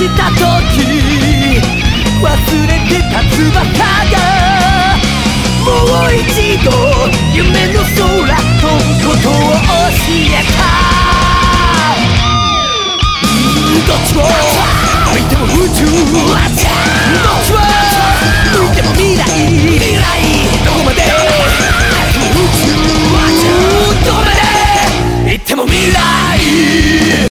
した時忘れてた翼がもう一度夢の空